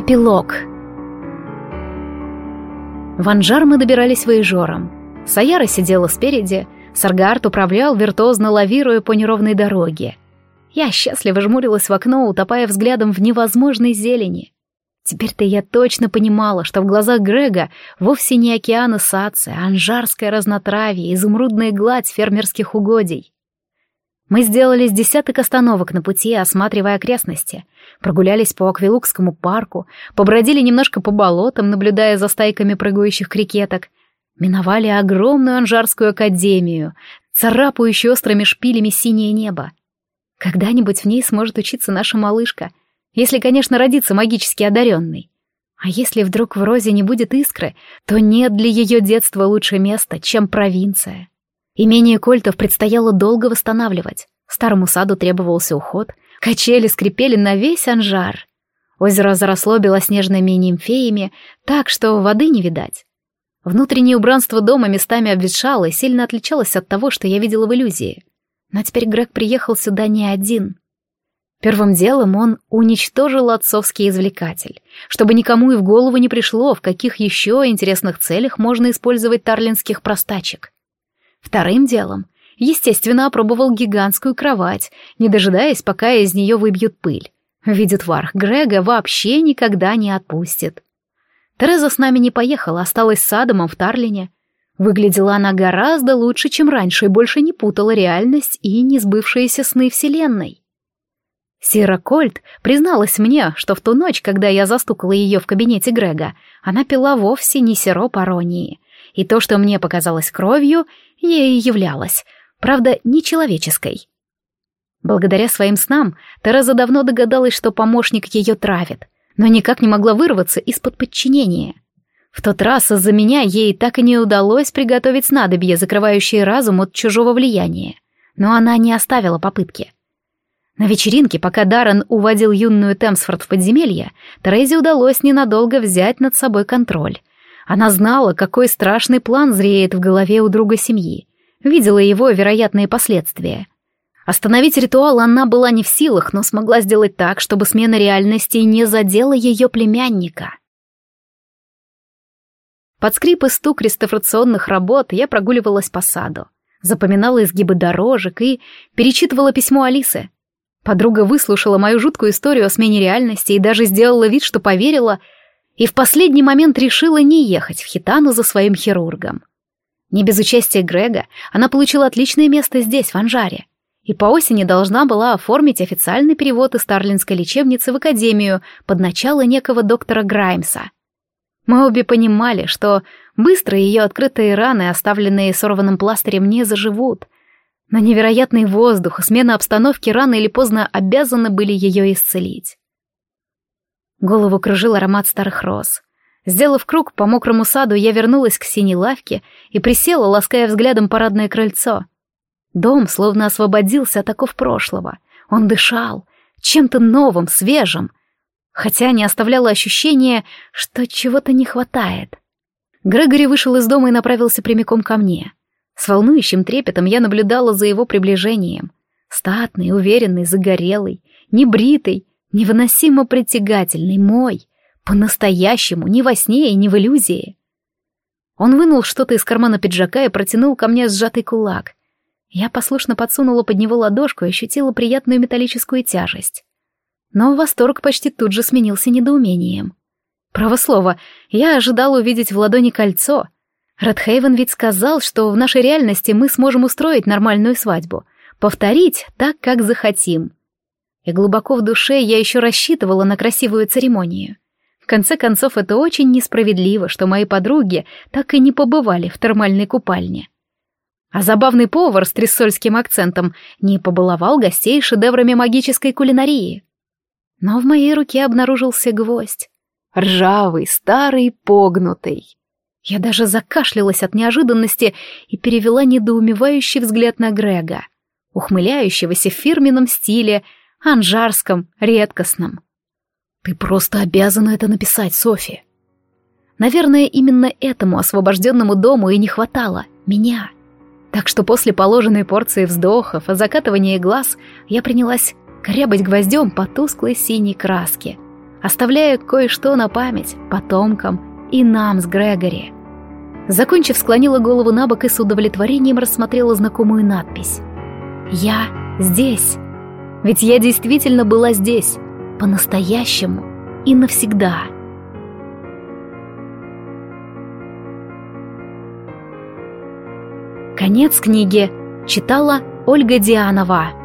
Эпилог В Анжар мы добирались воежором. Саяра сидела спереди, Саргард управлял, виртуозно лавируя по неровной дороге. Я счастливо жмурилась в окно, утопая взглядом в невозможной зелени. Теперь-то я точно понимала, что в глазах Грега вовсе не океаны сацы, а анжарское разнотравье, изумрудная гладь фермерских угодий. Мы сделали с десяток остановок на пути, осматривая окрестности, прогулялись по Аквилукскому парку, побродили немножко по болотам, наблюдая за стайками прыгающих крикеток, миновали огромную анжарскую академию, царапающую острыми шпилями синее небо. Когда-нибудь в ней сможет учиться наша малышка, если, конечно, родится магически одаренной. А если вдруг в Розе не будет искры, то нет для ее детства лучше места, чем провинция. Имение Кольтов предстояло долго восстанавливать. Старому саду требовался уход, качели скрипели на весь анжар. Озеро заросло белоснежными нимфеями, так что воды не видать. Внутреннее убранство дома местами обветшало и сильно отличалось от того, что я видела в иллюзии. Но теперь Грег приехал сюда не один. Первым делом он уничтожил отцовский извлекатель, чтобы никому и в голову не пришло, в каких еще интересных целях можно использовать тарлинских простачек. Вторым делом, естественно, опробовал гигантскую кровать, не дожидаясь, пока из нее выбьют пыль. Видит Варх, Грега вообще никогда не отпустит. Тереза с нами не поехала, осталась с Адамом в Тарлине. Выглядела она гораздо лучше, чем раньше, и больше не путала реальность и несбывшиеся сны Вселенной. Сира Кольт призналась мне, что в ту ночь, когда я застукала ее в кабинете Грега, она пила вовсе не сироп аронии, и то, что мне показалось кровью, ей являлось, правда, нечеловеческой. Благодаря своим снам Тереза давно догадалась, что помощник ее травит, но никак не могла вырваться из-под подчинения. В тот раз из-за меня ей так и не удалось приготовить снадобье, закрывающее разум от чужого влияния. Но она не оставила попытки. На вечеринке, пока Даррен уводил юную Темсфорд в подземелье, Терезе удалось ненадолго взять над собой контроль. Она знала, какой страшный план зреет в голове у друга семьи. Видела его вероятные последствия. Остановить ритуал она была не в силах, но смогла сделать так, чтобы смена реальности не задела ее племянника. Под скрип и стук реставрационных работ я прогуливалась по саду, запоминала изгибы дорожек и перечитывала письмо Алисы. Подруга выслушала мою жуткую историю о смене реальности и даже сделала вид, что поверила — и в последний момент решила не ехать в Хитану за своим хирургом. Не без участия Грега она получила отличное место здесь, в Анжаре, и по осени должна была оформить официальный перевод из Старлинской лечебницы в академию под начало некого доктора Граймса. Мы обе понимали, что быстро ее открытые раны, оставленные сорванным пластырем, не заживут, но невероятный воздух и смена обстановки рано или поздно обязаны были ее исцелить. Голову кружил аромат старых роз. Сделав круг по мокрому саду, я вернулась к синей лавке и присела, лаская взглядом парадное крыльцо. Дом словно освободился от оков прошлого. Он дышал чем-то новым, свежим, хотя не оставляло ощущения, что чего-то не хватает. Грегори вышел из дома и направился прямиком ко мне. С волнующим трепетом я наблюдала за его приближением. Статный, уверенный, загорелый, небритый, невыносимо притягательный, мой, по-настоящему, не во сне и не в иллюзии. Он вынул что-то из кармана пиджака и протянул ко мне сжатый кулак. Я послушно подсунула под него ладошку и ощутила приятную металлическую тяжесть. Но восторг почти тут же сменился недоумением. Право слово, я ожидала увидеть в ладони кольцо. Радхейвен ведь сказал, что в нашей реальности мы сможем устроить нормальную свадьбу, повторить так, как захотим и глубоко в душе я еще рассчитывала на красивую церемонию. В конце концов, это очень несправедливо, что мои подруги так и не побывали в термальной купальне. А забавный повар с триссольским акцентом не побаловал гостей шедеврами магической кулинарии. Но в моей руке обнаружился гвоздь. Ржавый, старый, погнутый. Я даже закашлялась от неожиданности и перевела недоумевающий взгляд на Грега, ухмыляющегося в фирменном стиле — анжарском, редкостном. Ты просто обязана это написать, Софи. Наверное, именно этому освобожденному дому и не хватало, меня. Так что после положенной порции вздохов и закатывания глаз я принялась корябать гвоздем по тусклой синей краске. оставляя кое-что на память потомкам и нам с Грегори. Закончив, склонила голову на бок и с удовлетворением рассмотрела знакомую надпись. «Я здесь». Ведь я действительно была здесь, по-настоящему и навсегда. Конец книги читала Ольга Дианова.